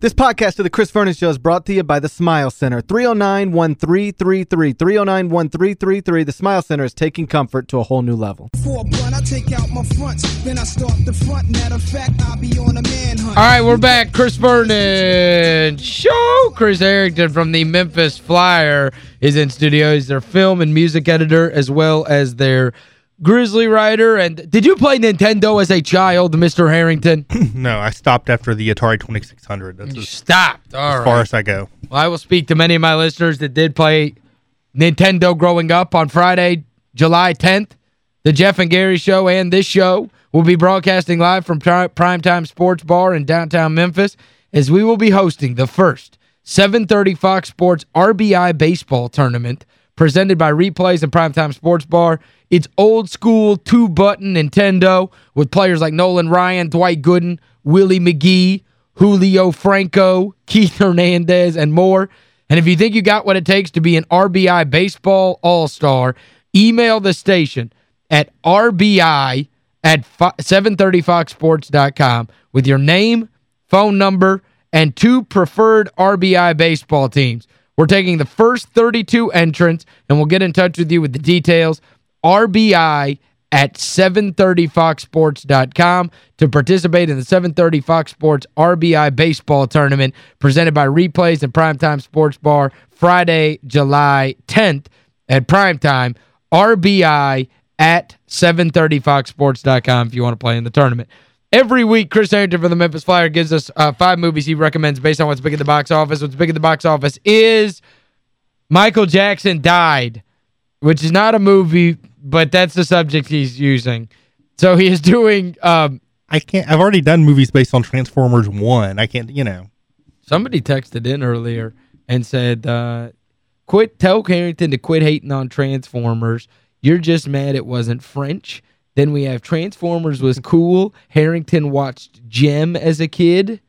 This podcast of the Chris Vernon Show is brought to you by the Smile Center. 309-1333. 309-1333. The Smile Center is taking comfort to a whole new level. For a blunt, I take out my fronts, then I start the front. Matter of fact, I'll be on a manhunt. All right, we're back. Chris Vernon Show. Chris Herrington from the Memphis Flyer is in studio. He's their film and music editor as well as their Grizzly writer. And did you play Nintendo as a child, Mr. Herrington? no, I stopped after the Atari 2600. That's you as, stopped. All as right. far as I go. Well, I will speak to many of my listeners that did play Nintendo growing up on Friday, July 10th. The Jeff and Gary Show and this show will be broadcasting live from Pri Primetime Sports Bar in downtown Memphis as we will be hosting the first 730 Fox Sports RBI Baseball Tournament presented by Replays and Primetime Sports Bar. It's old school two-button Nintendo with players like Nolan Ryan, Dwight Gooden, Willie McGee, Julio Franco, Keith Hernandez, and more. And if you think you got what it takes to be an RBI Baseball All-Star, email the station at RBI at 730foxsports.com with your name, phone number, and two preferred RBI baseball teams. We're taking the first 32 entrants, and we'll get in touch with you with the details. RBI at 730foxsports.com to participate in the 730 Fox Sports RBI Baseball Tournament presented by Replays and Primetime Sports Bar Friday, July 10th at Primetime. RBI at 730foxsports.com if you want to play in the tournament. Every week, Chris Herrington from the Memphis Flyer gives us uh, five movies he recommends based on what's big at the box office. What's big at the box office is Michael Jackson Died, which is not a movie, but that's the subject he's using. So he is doing... Um, I can't. I've already done movies based on Transformers 1. I can't, you know. Somebody texted in earlier and said, uh, quit, tell Herrington to quit hating on Transformers. You're just mad it wasn't French. Then we have Transformers was cool. Herrington watched Jem as a kid.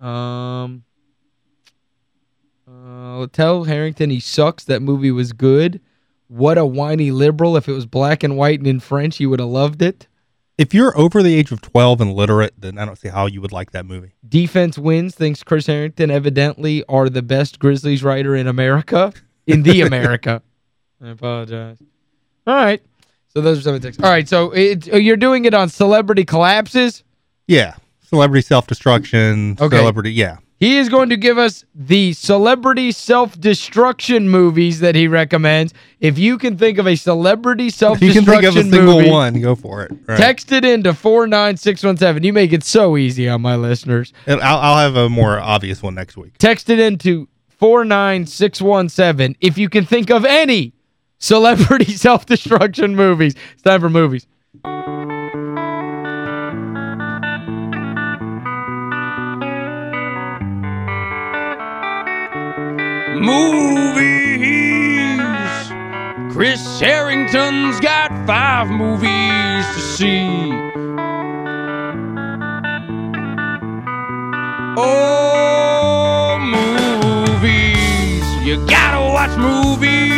Um, uh, tell Herrington he sucks. That movie was good. What a whiny liberal. If it was black and white and in French, you would have loved it. If you're over the age of 12 and literate, then I don't see how you would like that movie. Defense wins thinks Chris Herrington evidently are the best Grizzlies writer in America. In the America. I apologize. All right. So those are some of the texts. All right, so it, oh, you're doing it on Celebrity Collapses? Yeah. Celebrity self-destruction, Okay. celebrity, yeah. He is going to give us the celebrity self-destruction movies that he recommends. If you can think of a celebrity If you can think self-destruction of a single movie, one, go for it. Right. text it in to 49617. You make it so easy on my listeners. And I'll, I'll have a more obvious one next week. Text it into 49617 if you can think of any celebrity self-destruction movies. It's time for movies. Movies. Chris Herrington's got five movies to see. Oh, movies. You gotta watch movies.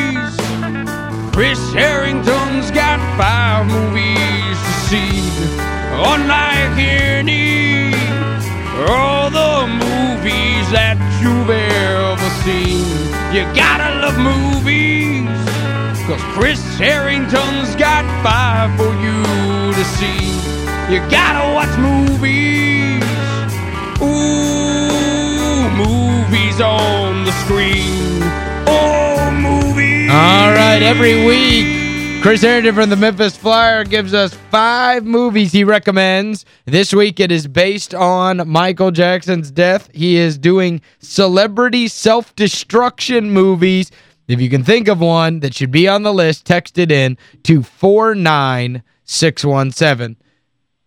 Chris Herrington's got five movies to see. Unlike any all the movies that you've ever seen. You gotta love movies, cause Chris Herrington's got five for you to see. You gotta watch movies, ooh, movies on the screen. All right, every week, Chris Herrington from the Memphis Flyer gives us five movies he recommends. This week it is based on Michael Jackson's death. He is doing celebrity self-destruction movies. If you can think of one that should be on the list, text it in to 49617.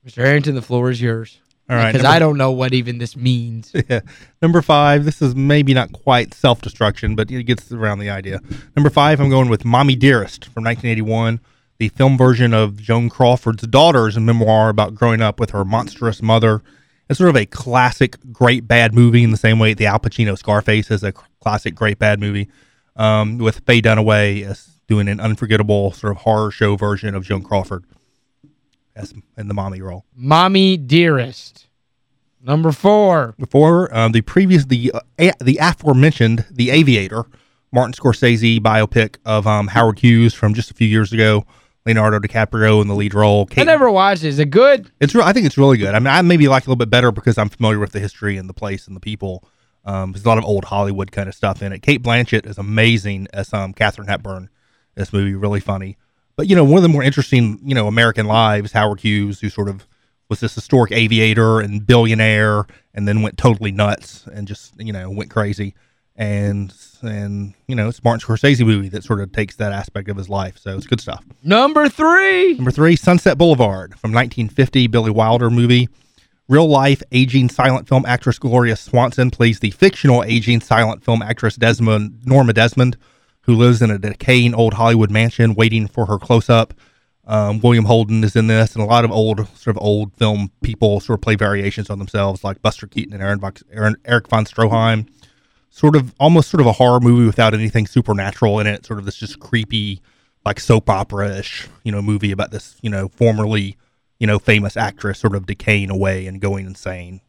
Mr. Herrington, the floor is yours. All right. Because I don't know what even this means. Yeah. Number five, this is maybe not quite self-destruction, but it gets around the idea. Number five, I'm going with Mommy Dearest from 1981, the film version of Joan Crawford's daughter's memoir about growing up with her monstrous mother. It's sort of a classic great bad movie in the same way the Al Pacino Scarface is a classic great bad movie um, with Faye Dunaway as doing an unforgettable sort of horror show version of Joan Crawford as in the mommy role. Mommy Dearest. Number four. Before um, the previous the uh, a, the aforementioned The Aviator, Martin Scorsese biopic of um, Howard Hughes from just a few years ago. Leonardo DiCaprio in the lead role. I never watched it. Is it good? It's real. I think it's really good. I mean, I maybe like it a little bit better because I'm familiar with the history and the place and the people. Um, there's a lot of old Hollywood kind of stuff in it. Cate Blanchett is amazing as um, Katharine Hepburn. This movie really funny. But you know, one of the more interesting, you know, American lives, Howard Hughes, who sort of was this historic aviator and billionaire, and then went totally nuts and just you know went crazy. And and you know, it's Martin Scorsese movie that sort of takes that aspect of his life. So it's good stuff. Number three. Number three, Sunset Boulevard from 1950, Billy Wilder movie. Real life aging silent film actress Gloria Swanson plays the fictional aging silent film actress Desmond Norma Desmond, who lives in a decaying old Hollywood mansion waiting for her close up. Um, William Holden is in this, and a lot of old sort of old film people sort of play variations on themselves, like Buster Keaton and Aaron, Vox, Aaron Erich von Stroheim. Sort of almost sort of a horror movie without anything supernatural in it. Sort of this just creepy, like soap opera ish, you know, movie about this, you know, formerly you know, famous actress sort of decaying away and going insane.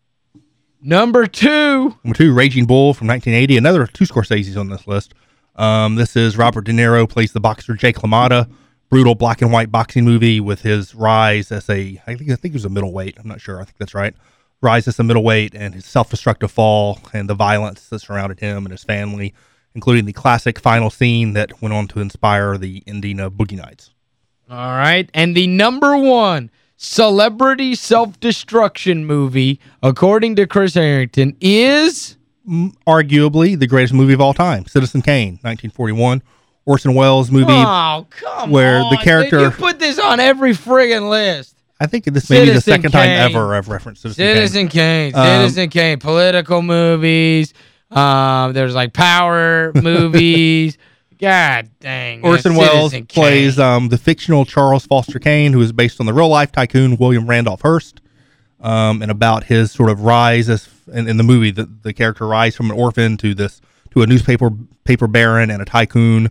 Number two. Number two, Raging Bull from 1980. Another two Scorsese's on this list. Um, this is Robert De Niro plays the boxer Jake LaMotta. Brutal black and white boxing movie with his rise as a, I think, I think he was a middleweight. I'm not sure. I think that's right. Rise as a middleweight and his self-destructive fall and the violence that surrounded him and his family, including the classic final scene that went on to inspire the ending of Boogie Nights. All right. And the number one celebrity self-destruction movie, according to Chris Herrington, is... Arguably the greatest movie of all time, Citizen Kane, 1941. Orson Welles movie. Oh, come where on. the character... You put this on every friggin' list. I think this may Citizen be the second Kane. time ever I've referenced Citizen, Citizen Kane. Kane. Um, Citizen Kane. Political movies. Um, there's like power movies. God dang. Orson Welles plays um, the fictional Charles Foster Kane, who is based on the real life tycoon William Randolph Hearst, um, and about his sort of rise as in, in the movie, the, the character rise from an orphan to this to a newspaper paper baron and a tycoon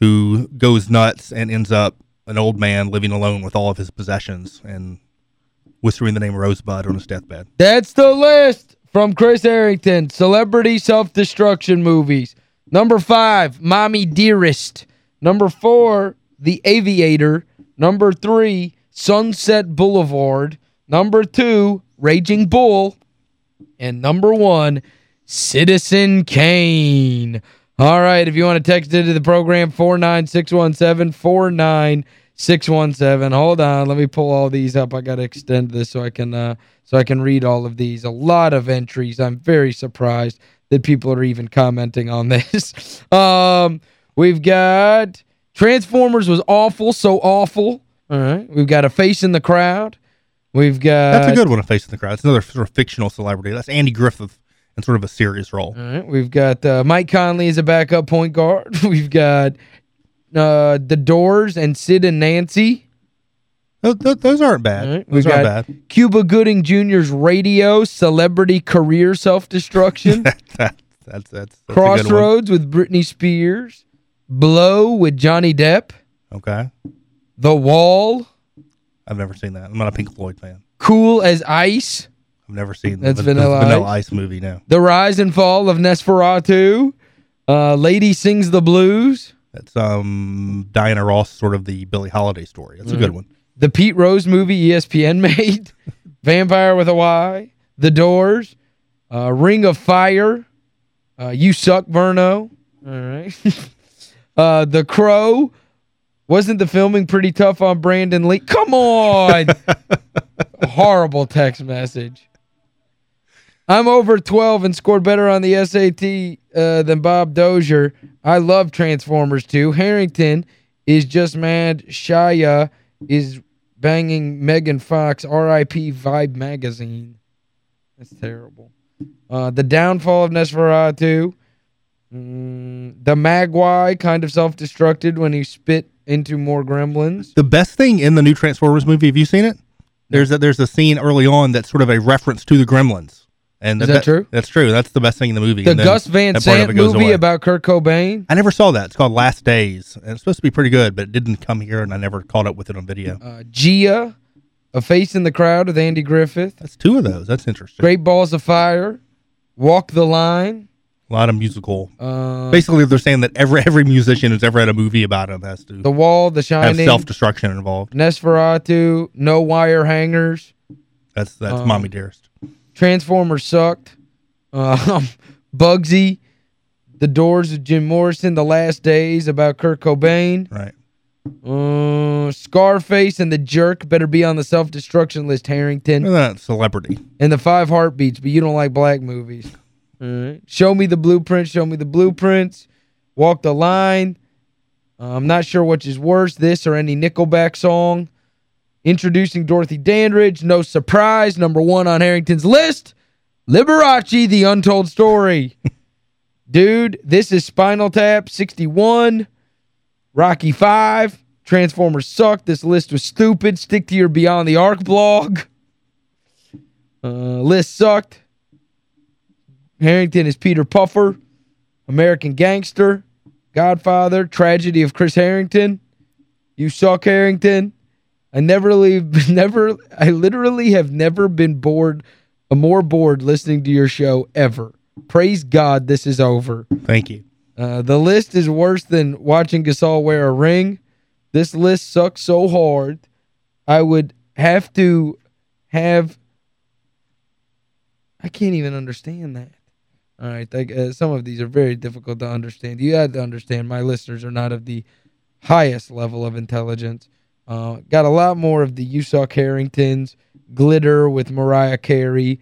who goes nuts and ends up an old man living alone with all of his possessions and whispering the name Rosebud on his deathbed. That's the list from Chris Herrington, Celebrity self-destruction movies. Number five, Mommy Dearest. Number four, The Aviator. Number three, Sunset Boulevard. Number two, Raging Bull. And number one, Citizen Kane. All right, if you want to text into the program, 49617, 49617. Hold on, let me pull all these up. I got to extend this so I can uh, so I can read all of these. A lot of entries. I'm very surprised that people are even commenting on this. um, we've got Transformers was awful, so awful. All right. We've got a face in the crowd. We've got That's a good one, A Face in the Crowd. It's another sort of fictional celebrity. That's Andy Griffith in sort of a serious role. All right, we've got uh, Mike Conley as a backup point guard. We've got uh, The Doors and Sid and Nancy. Those, aren't bad. Right, Those we've aren't got bad. Cuba Gooding Jr.'s radio, celebrity career self-destruction. that's that's that's, that's a good one. Crossroads with Britney Spears. Blow with Johnny Depp. Okay. The Wall. I've never seen that. I'm not a Pink Floyd fan. Cool as Ice. I've never seen That's the, Vanilla the Vanilla Ice. Ice movie now. The Rise and Fall of Nosferatu. Uh, Lady Sings the Blues. That's um Diana Ross, sort of the Billie Holiday story. That's a good one. The Pete Rose movie ESPN made. Vampire with a Y. The Doors. Uh, Ring of Fire. Uh, you Suck, Verno. All right. uh, the Crow. Wasn't the filming pretty tough on Brandon Lee? Come on! Horrible text message. I'm over 12 and scored better on the SAT uh, than Bob Dozier. I love Transformers 2. Harrington is just mad. Shia is banging Megan Fox. R.I.P. Vibe Magazine. That's terrible. Uh, the Downfall of Nosferatu. Mm, the Mogwai kind of self-destructed when he spit into more gremlins. The best thing in the new Transformers movie, have you seen it? There's a, there's a scene early on that's sort of a reference to the Gremlins. And Is that true? That's true. That's the best thing in the movie. The Gus Van that Sant movie away. about Kurt Cobain. I never saw that. It's called Last Days. And it's supposed to be pretty good, but it didn't come here, and I never caught up with it on video. Uh, Gia. A Face in the Crowd with Andy Griffith. That's two of those. That's interesting. Great Balls of Fire. Walk the Line. A lot of musical. Uh, Basically, they're saying that every every musician who's ever had a movie about him has to the Wall, The Shining, have self-destruction involved. Nosferatu. No Wire Hangers. That's that's Um, Mommy Dearest. Transformers sucked. Um, Bugsy. The Doors of Jim Morrison. The Last Days about Kurt Cobain. Right. Uh, Scarface and The Jerk better be on the self-destruction list, Herrington. Not celebrity. And The Five Heartbeats, but you don't like black movies. Right. Show me the blueprints. Show me the blueprints. Walk the line. Uh, I'm not sure which is worse, this or any Nickelback song. Introducing Dorothy Dandridge. No surprise. Number one on Herrington's list. Liberace, The Untold Story. Dude, this is Spinal Tap, 61. Rocky 5. Transformers suck. This list was stupid. Stick to your Beyond the Arc blog. Uh, list sucked. Herrington is Peter Puffer. American Gangster. Godfather. Tragedy of Chris Herrington. You suck, Herrington. I never leave, never, I literally have never been bored, uh, more bored listening to your show ever. Praise God this is over. Thank you. Uh, the list is worse than watching Gasol wear a ring. This list sucks so hard. I would have to have... I can't even understand that. All right, like, uh, some of these are very difficult to understand. You have to understand my listeners are not of the highest level of intelligence. Uh, got a lot more of the You Suck Herringtons, Glitter with Mariah Carey,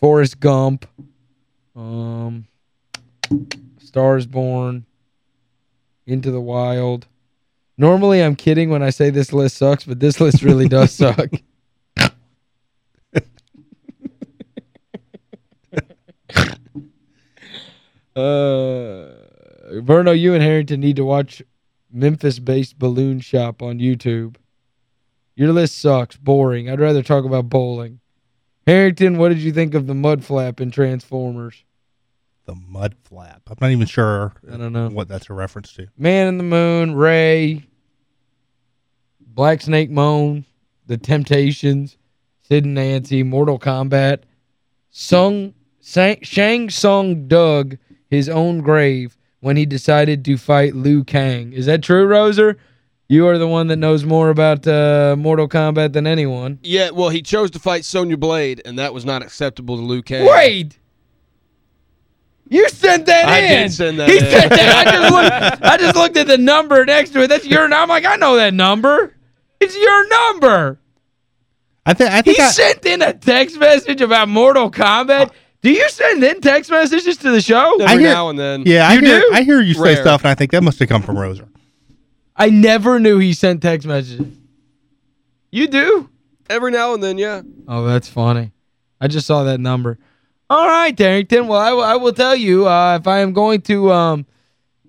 Forrest Gump, um, Stars Born, Into the Wild. Normally I'm kidding when I say this list sucks, but this list really does suck. Uh, Verno, you and Herrington need to watch Memphis-based Balloon Shop on YouTube. Your list sucks. Boring. I'd rather talk about bowling. Herrington, what did you think of the mud flap in Transformers? The mud flap. I'm not even sure I don't know. what that's a reference to. Man in the Moon, Ray, Black Snake Moan, The Temptations, Sid and Nancy, Mortal Kombat, Sung, Sang, Shang Tsung dug his own grave when he decided to fight Liu Kang. Is that true, Roser? You are the one that knows more about uh, Mortal Kombat than anyone. Yeah, well, he chose to fight Sonya Blade, and that was not acceptable to Liu Kang. Wait! You sent that I in. did send that he in. Sent that. I just looked I just looked at the number next to it. That's your number. I'm like, I know that number. It's your number. I think I He I, sent in a text message about Mortal Kombat. Do you send in text messages to the show? Every hear- now and then. Yeah, I You hear do? I hear you say stuff and I think that must have come from Roser. I never knew he sent text messages. You do? Every now and then, yeah. Oh, that's funny. I just saw that number. All right, Herrington. Well, I, will- I will tell you, uh, if I am going to um,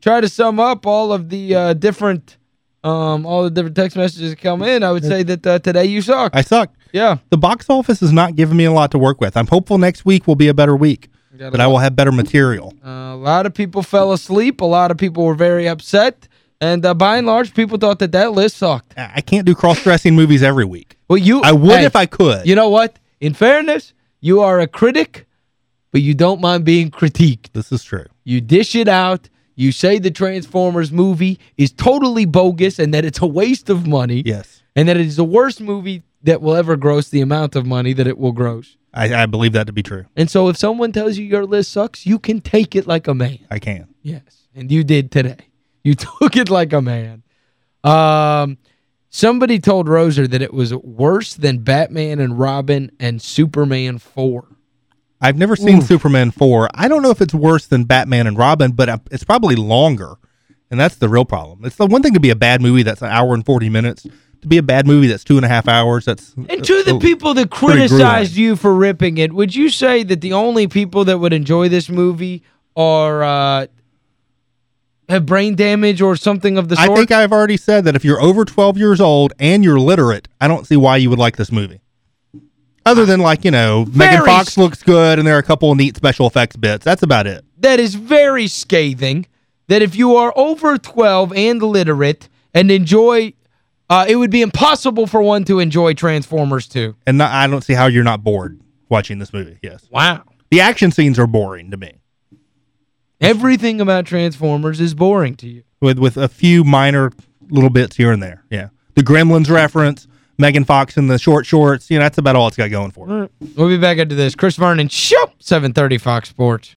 try to sum up all of the uh, different um, all the different text messages that come in, I would say that uh, today you suck. I suck. Yeah. The box office is not giving me a lot to work with. I'm hopeful next week will be a better week, but I will have better material. Uh, a lot of people fell asleep. A lot of people were very upset. And uh, by and large, people thought that that list sucked. I I can't do cross-dressing movies every week. Well, you I would hey, if I could. You know what? In fairness, you are a critic, but you don't mind being critiqued. This is true. You dish it out. You say the Transformers movie is totally bogus and that it's a waste of money. Yes. And that it is the worst movie that will ever gross the amount of money that it will gross. I, I believe that to be true. And so if someone tells you your list sucks, you can take it like a man. I can. Yes. And you did today. You took it like a man. Um, somebody told Roser that it was worse than Batman and Robin and Superman 4. I've never seen Oof. Superman 4. I don't know if it's worse than Batman and Robin, but uh, it's probably longer. And that's the real problem. It's the one thing to be a bad movie that's an hour and 40 minutes. To be a bad movie that's two and a half hours, that's... And to the uh, people that criticized you for ripping it, would you say that the only people that would enjoy this movie are uh, have brain damage or something of the sort? I think I've already said that if you're over 12 years old and you're literate, I don't see why you would like this movie. Other than like, you know, Megan Fox looks good and there are a couple of neat special effects bits. That's about it. that is very scathing that if you are over 12 and literate and enjoy Uh, it would be impossible for one to enjoy Transformers 2. And not, I don't see how you're not bored watching this movie. Yes. Wow. The action scenes are boring to me. Everything about Transformers is boring to you. With with a few minor little bits here and there. Yeah. The Gremlins reference, Megan Fox in the short shorts, you know, that's about all it's got going for it. Right. We'll be back after this. Chris Vernon, show 730 Fox Sports.